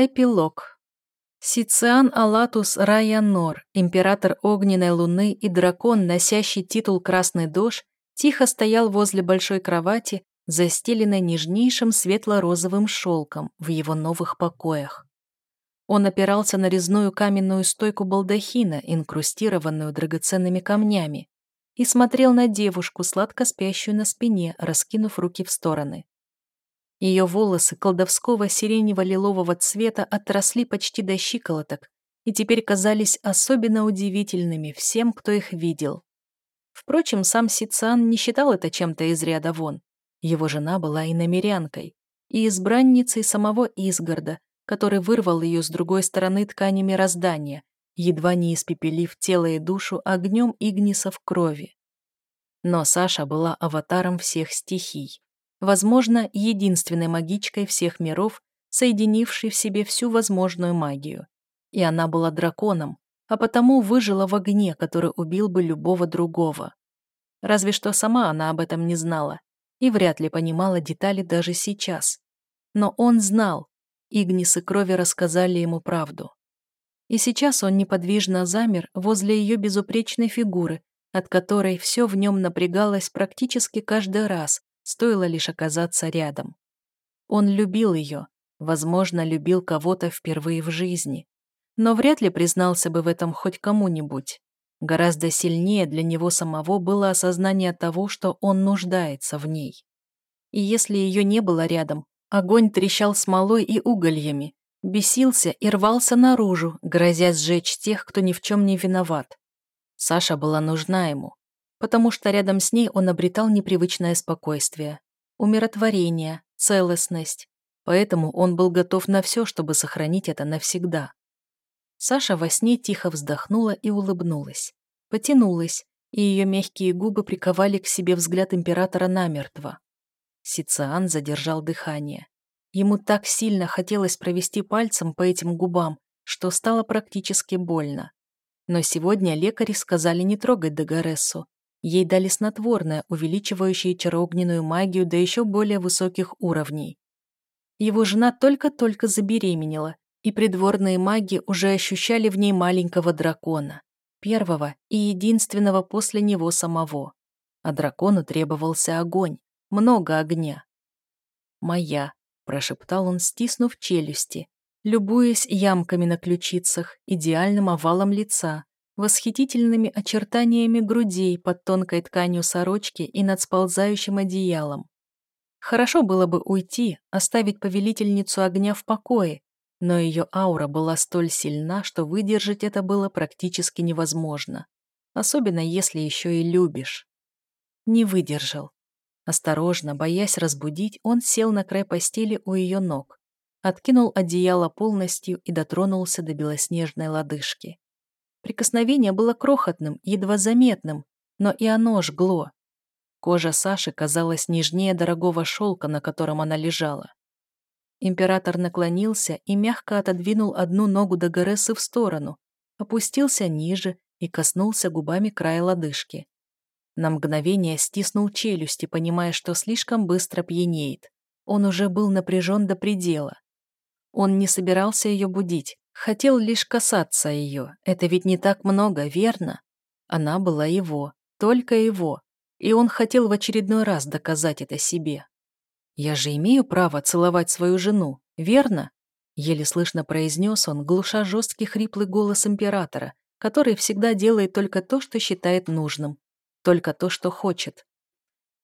Эпилог. Сициан Алатус Раянор, император огненной луны и дракон, носящий титул Красный Дож, тихо стоял возле большой кровати, застеленной нежнейшим светло-розовым шелком в его новых покоях. Он опирался на резную каменную стойку балдахина, инкрустированную драгоценными камнями, и смотрел на девушку, сладко спящую на спине, раскинув руки в стороны. Ее волосы колдовского сиренево-лилового цвета отросли почти до щиколоток и теперь казались особенно удивительными всем, кто их видел. Впрочем, сам Сицан не считал это чем-то из ряда вон. Его жена была и намерянкой, и избранницей самого Изгорода, который вырвал ее с другой стороны ткани мироздания, едва не испепелив тело и душу огнем Игниса в крови. Но Саша была аватаром всех стихий возможно, единственной магичкой всех миров, соединившей в себе всю возможную магию. И она была драконом, а потому выжила в огне, который убил бы любого другого. Разве что сама она об этом не знала и вряд ли понимала детали даже сейчас. Но он знал, Игнисы крови рассказали ему правду. И сейчас он неподвижно замер возле ее безупречной фигуры, от которой все в нем напрягалось практически каждый раз, стоило лишь оказаться рядом. Он любил ее, возможно, любил кого-то впервые в жизни, но вряд ли признался бы в этом хоть кому-нибудь. Гораздо сильнее для него самого было осознание того, что он нуждается в ней. И если ее не было рядом, огонь трещал смолой и угольями, бесился и рвался наружу, грозя сжечь тех, кто ни в чем не виноват. Саша была нужна ему, потому что рядом с ней он обретал непривычное спокойствие, умиротворение, целостность, поэтому он был готов на все, чтобы сохранить это навсегда. Саша во сне тихо вздохнула и улыбнулась, потянулась, и ее мягкие губы приковали к себе взгляд императора намертво. Сициан задержал дыхание. Ему так сильно хотелось провести пальцем по этим губам, что стало практически больно. Но сегодня лекари сказали не трогать Дагарессу, Ей дали снотворное, увеличивающее чароогненную магию до еще более высоких уровней. Его жена только-только забеременела, и придворные маги уже ощущали в ней маленького дракона, первого и единственного после него самого. А дракону требовался огонь, много огня. «Моя», – прошептал он, стиснув челюсти, любуясь ямками на ключицах, идеальным овалом лица, восхитительными очертаниями грудей под тонкой тканью сорочки и над сползающим одеялом. Хорошо было бы уйти, оставить повелительницу огня в покое, но ее аура была столь сильна, что выдержать это было практически невозможно, особенно если еще и любишь. Не выдержал. Осторожно, боясь разбудить, он сел на край постели у ее ног, откинул одеяло полностью и дотронулся до белоснежной лодыжки. Прикосновение было крохотным, едва заметным, но и оно жгло. Кожа Саши казалась нежнее дорогого шелка, на котором она лежала. Император наклонился и мягко отодвинул одну ногу до Дагорессы в сторону, опустился ниже и коснулся губами края лодыжки. На мгновение стиснул челюсти, понимая, что слишком быстро пьянеет. Он уже был напряжен до предела. Он не собирался ее будить, Хотел лишь касаться ее. Это ведь не так много, верно? Она была его, только его. И он хотел в очередной раз доказать это себе. «Я же имею право целовать свою жену, верно?» Еле слышно произнес он, глуша жесткий хриплый голос императора, который всегда делает только то, что считает нужным, только то, что хочет.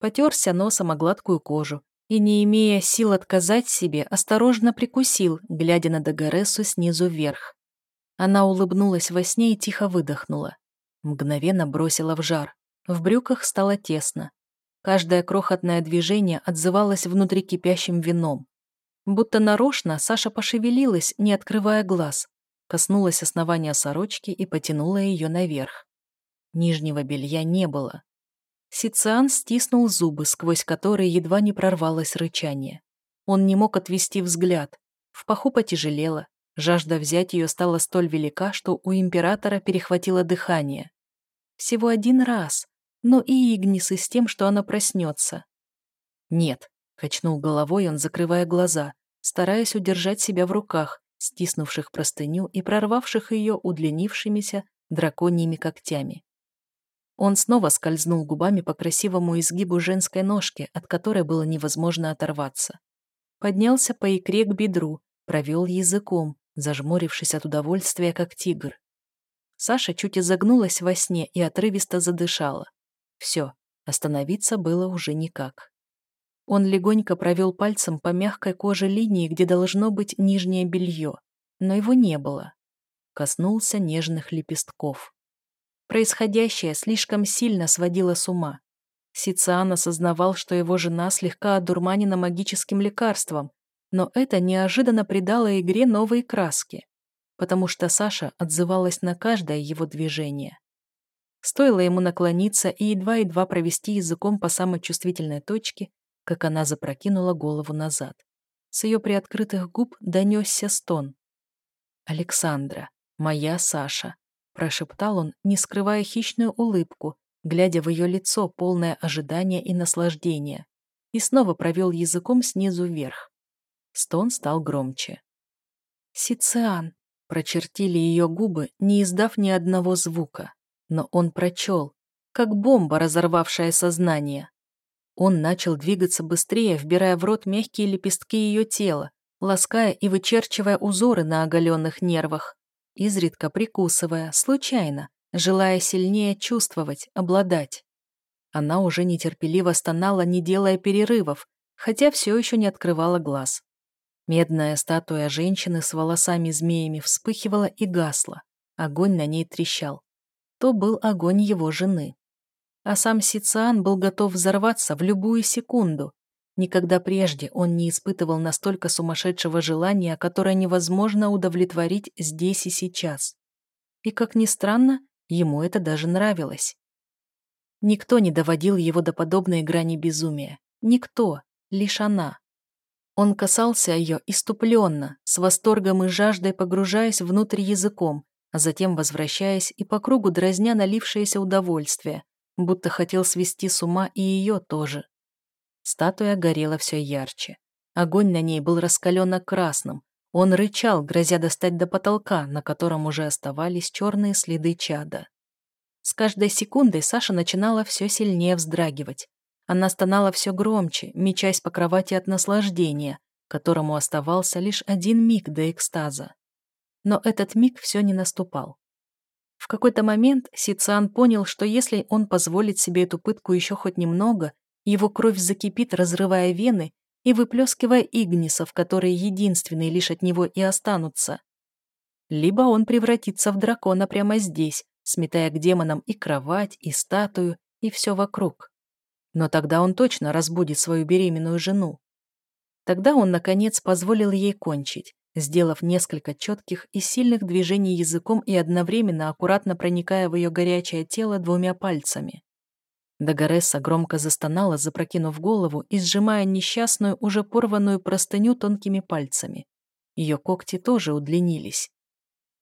Потерся носом о гладкую кожу, и, не имея сил отказать себе, осторожно прикусил, глядя на Дагаресу снизу вверх. Она улыбнулась во сне и тихо выдохнула. Мгновенно бросила в жар. В брюках стало тесно. Каждое крохотное движение отзывалось внутри кипящим вином. Будто нарочно Саша пошевелилась, не открывая глаз, коснулась основания сорочки и потянула ее наверх. Нижнего белья не было. Сициан стиснул зубы, сквозь которые едва не прорвалось рычание. Он не мог отвести взгляд. В паху потяжелело. Жажда взять ее стала столь велика, что у императора перехватило дыхание. Всего один раз, но и Игнисы с тем, что она проснется. «Нет», — качнул головой он, закрывая глаза, стараясь удержать себя в руках, стиснувших простыню и прорвавших ее удлинившимися драконьими когтями. Он снова скользнул губами по красивому изгибу женской ножки, от которой было невозможно оторваться. Поднялся по икре к бедру, провел языком, зажмурившись от удовольствия, как тигр. Саша чуть изогнулась во сне и отрывисто задышала. Все, остановиться было уже никак. Он легонько провел пальцем по мягкой коже линии, где должно быть нижнее белье, но его не было. Коснулся нежных лепестков. Происходящее слишком сильно сводило с ума. Сициан осознавал, что его жена слегка одурманена магическим лекарством, но это неожиданно придало игре новые краски, потому что Саша отзывалась на каждое его движение. Стоило ему наклониться и едва-едва провести языком по самой чувствительной точке, как она запрокинула голову назад. С ее приоткрытых губ донесся стон. «Александра, моя Саша», — прошептал он, не скрывая хищную улыбку, глядя в ее лицо, полное ожидания и наслаждения, и снова провел языком снизу вверх. Стон стал громче. «Сициан!» — прочертили ее губы, не издав ни одного звука. Но он прочел, как бомба, разорвавшая сознание. Он начал двигаться быстрее, вбирая в рот мягкие лепестки ее тела, лаская и вычерчивая узоры на оголенных нервах, изредка прикусывая, случайно, желая сильнее чувствовать, обладать. Она уже нетерпеливо стонала, не делая перерывов, хотя все еще не открывала глаз. Медная статуя женщины с волосами-змеями вспыхивала и гасла. Огонь на ней трещал. То был огонь его жены. А сам Сициан был готов взорваться в любую секунду. Никогда прежде он не испытывал настолько сумасшедшего желания, которое невозможно удовлетворить здесь и сейчас. И, как ни странно, ему это даже нравилось. Никто не доводил его до подобной грани безумия. Никто, лишь она. Он касался ее иступленно, с восторгом и жаждой погружаясь внутрь языком, а затем возвращаясь и по кругу дразня налившееся удовольствие, будто хотел свести с ума и ее тоже. Статуя горела все ярче. Огонь на ней был раскаленно-красным. Он рычал, грозя достать до потолка, на котором уже оставались черные следы чада. С каждой секундой Саша начинала все сильнее вздрагивать. Она стонала все громче, мечась по кровати от наслаждения, которому оставался лишь один миг до экстаза. Но этот миг все не наступал. В какой-то момент Сициан понял, что если он позволит себе эту пытку еще хоть немного, его кровь закипит, разрывая вены и выплескивая игнисов, которые единственные лишь от него и останутся. Либо он превратится в дракона прямо здесь, сметая к демонам и кровать, и статую, и все вокруг. Но тогда он точно разбудит свою беременную жену. Тогда он, наконец, позволил ей кончить, сделав несколько четких и сильных движений языком и одновременно аккуратно проникая в ее горячее тело двумя пальцами. Дагоресса громко застонала, запрокинув голову и сжимая несчастную, уже порванную простыню тонкими пальцами. Ее когти тоже удлинились.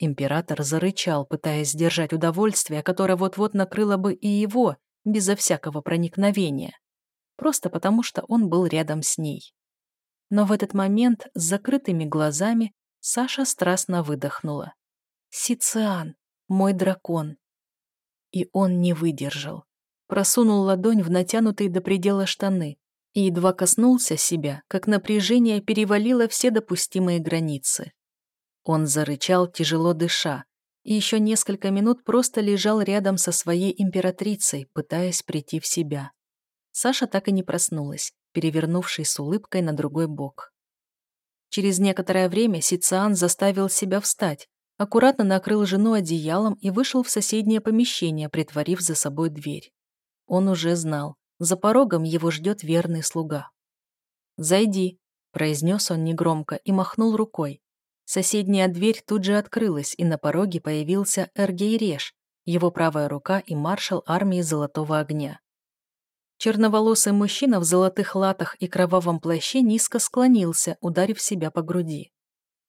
Император зарычал, пытаясь сдержать удовольствие, которое вот-вот накрыло бы и его, безо всякого проникновения. Просто потому, что он был рядом с ней. Но в этот момент с закрытыми глазами Саша страстно выдохнула. «Сициан, мой дракон!» И он не выдержал. Просунул ладонь в натянутые до предела штаны и едва коснулся себя, как напряжение перевалило все допустимые границы. Он зарычал, тяжело дыша, и еще несколько минут просто лежал рядом со своей императрицей, пытаясь прийти в себя. Саша так и не проснулась перевернувшись с улыбкой на другой бок. Через некоторое время Сициан заставил себя встать, аккуратно накрыл жену одеялом и вышел в соседнее помещение, притворив за собой дверь. Он уже знал, за порогом его ждет верный слуга. «Зайди», — произнес он негромко и махнул рукой. Соседняя дверь тут же открылась, и на пороге появился Эргейреш, его правая рука и маршал армии Золотого Огня. Черноволосый мужчина в золотых латах и кровавом плаще низко склонился, ударив себя по груди.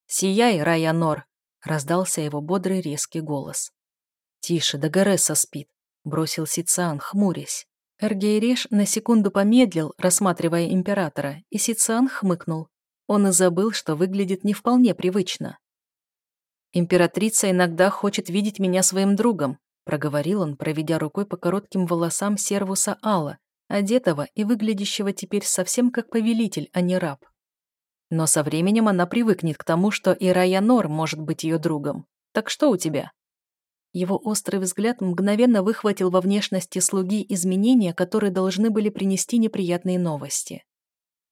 «Сияй, Раянор!» — раздался его бодрый резкий голос. «Тише, Дагареса спит», — бросил Сициан, хмурясь. Эргейреш на секунду помедлил, рассматривая императора, и Сициан хмыкнул. Он и забыл, что выглядит не вполне привычно. Императрица иногда хочет видеть меня своим другом, проговорил он, проведя рукой по коротким волосам сервуса Алла, одетого и выглядящего теперь совсем как повелитель, а не раб. Но со временем она привыкнет к тому, что и Раянор может быть ее другом. Так что у тебя? Его острый взгляд мгновенно выхватил во внешности слуги изменения, которые должны были принести неприятные новости.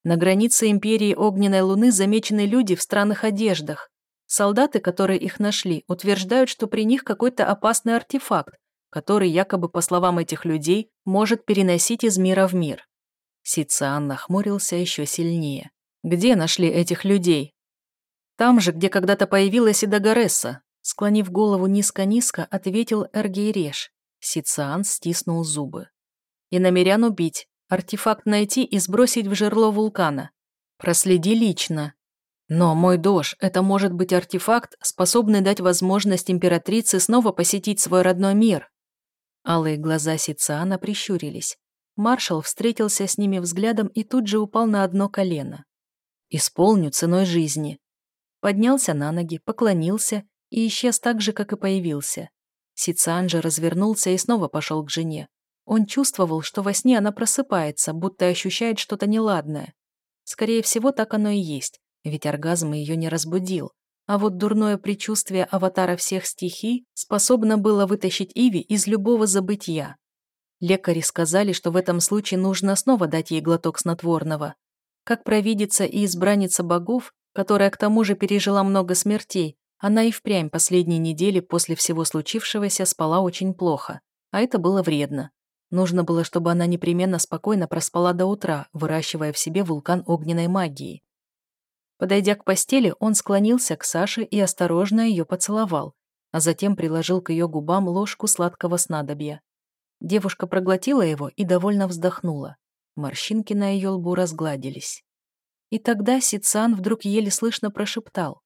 На границе империи Огненной Луны замечены люди в странных одеждах, Солдаты, которые их нашли, утверждают, что при них какой-то опасный артефакт, который, якобы по словам этих людей, может переносить из мира в мир. Сициан нахмурился еще сильнее. «Где нашли этих людей?» «Там же, где когда-то появилась и Дагаресса», склонив голову низко-низко, ответил Эргейреш. Сициан стиснул зубы. «И намерян убить, артефакт найти и сбросить в жерло вулкана. Проследи лично, но, мой дож, это может быть артефакт, способный дать возможность императрице снова посетить свой родной мир. Алые глаза Сициана прищурились. Маршал встретился с ними взглядом и тут же упал на одно колено. «Исполню ценой жизни». Поднялся на ноги, поклонился и исчез так же, как и появился. Сициан же развернулся и снова пошел к жене. Он чувствовал, что во сне она просыпается, будто ощущает что-то неладное. Скорее всего, так оно и есть ведь оргазм ее не разбудил. А вот дурное предчувствие аватара всех стихий способно было вытащить Иви из любого забытия. Лекари сказали, что в этом случае нужно снова дать ей глоток снотворного. Как провидица и избранница богов, которая к тому же пережила много смертей, она и впрямь последние недели после всего случившегося спала очень плохо, а это было вредно. Нужно было, чтобы она непременно спокойно проспала до утра, выращивая в себе вулкан огненной магии. Подойдя к постели, он склонился к Саше и осторожно ее поцеловал, а затем приложил к ее губам ложку сладкого снадобья. Девушка проглотила его и довольно вздохнула. Морщинки на ее лбу разгладились. И тогда Сицан вдруг еле слышно прошептал.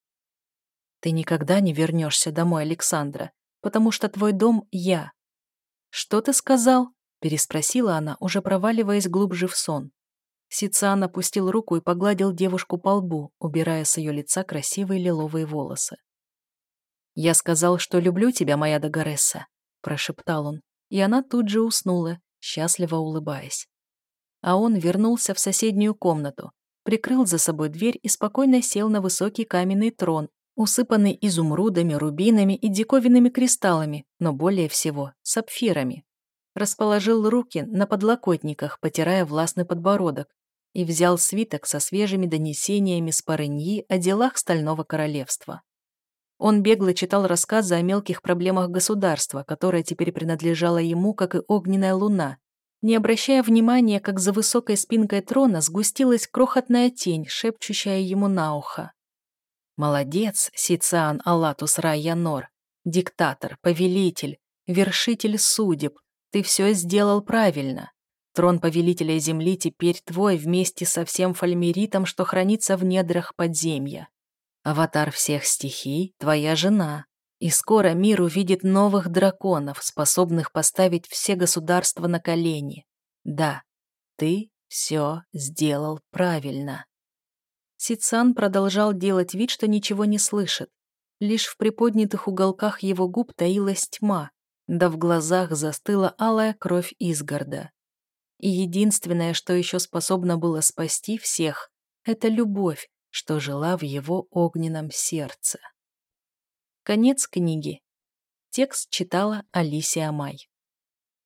«Ты никогда не вернешься домой, Александра, потому что твой дом — я». «Что ты сказал?» — переспросила она, уже проваливаясь глубже в сон. Сициан опустил руку и погладил девушку по лбу, убирая с ее лица красивые лиловые волосы. «Я сказал, что люблю тебя, моя Дагаресса», — прошептал он, и она тут же уснула, счастливо улыбаясь. А он вернулся в соседнюю комнату, прикрыл за собой дверь и спокойно сел на высокий каменный трон, усыпанный изумрудами, рубинами и диковинными кристаллами, но более всего сапфирами. Расположил руки на подлокотниках, потирая властный подбородок, и взял свиток со свежими донесениями с Парыньи о делах Стального Королевства. Он бегло читал рассказы о мелких проблемах государства, которое теперь принадлежало ему, как и огненная луна, не обращая внимания, как за высокой спинкой трона сгустилась крохотная тень, шепчущая ему на ухо. «Молодец, Сициан Алатус Райянор, диктатор, повелитель, вершитель судеб, ты все сделал правильно. Трон повелителя земли теперь твой вместе со всем фальмеритом, что хранится в недрах подземья. Аватар всех стихий — твоя жена. И скоро мир увидит новых драконов, способных поставить все государства на колени. Да, ты все сделал правильно. Сицан продолжал делать вид, что ничего не слышит. Лишь в приподнятых уголках его губ таилась тьма, да в глазах застыла алая кровь Изгорда. И единственное, что еще способно было спасти всех, это любовь, что жила в его огненном сердце. Конец книги. Текст читала Алисия Май.